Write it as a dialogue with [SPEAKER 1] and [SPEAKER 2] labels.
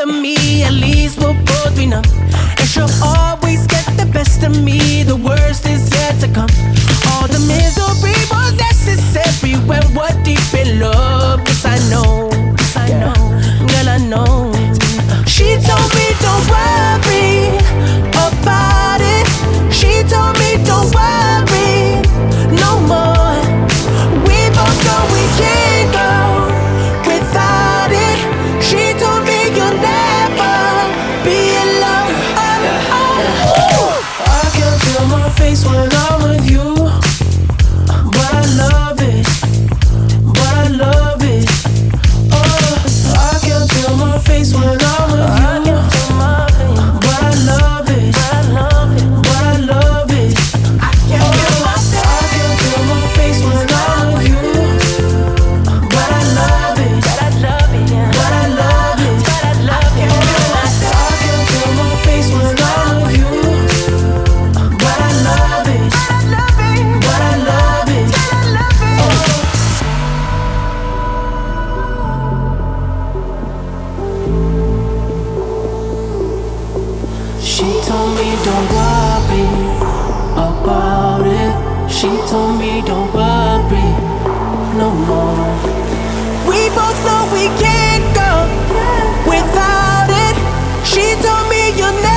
[SPEAKER 1] of me. At least we'll both be numb, face when I told me don't worry about it. She told me don't worry no more. We both know we can't go without it. She told me you'll never.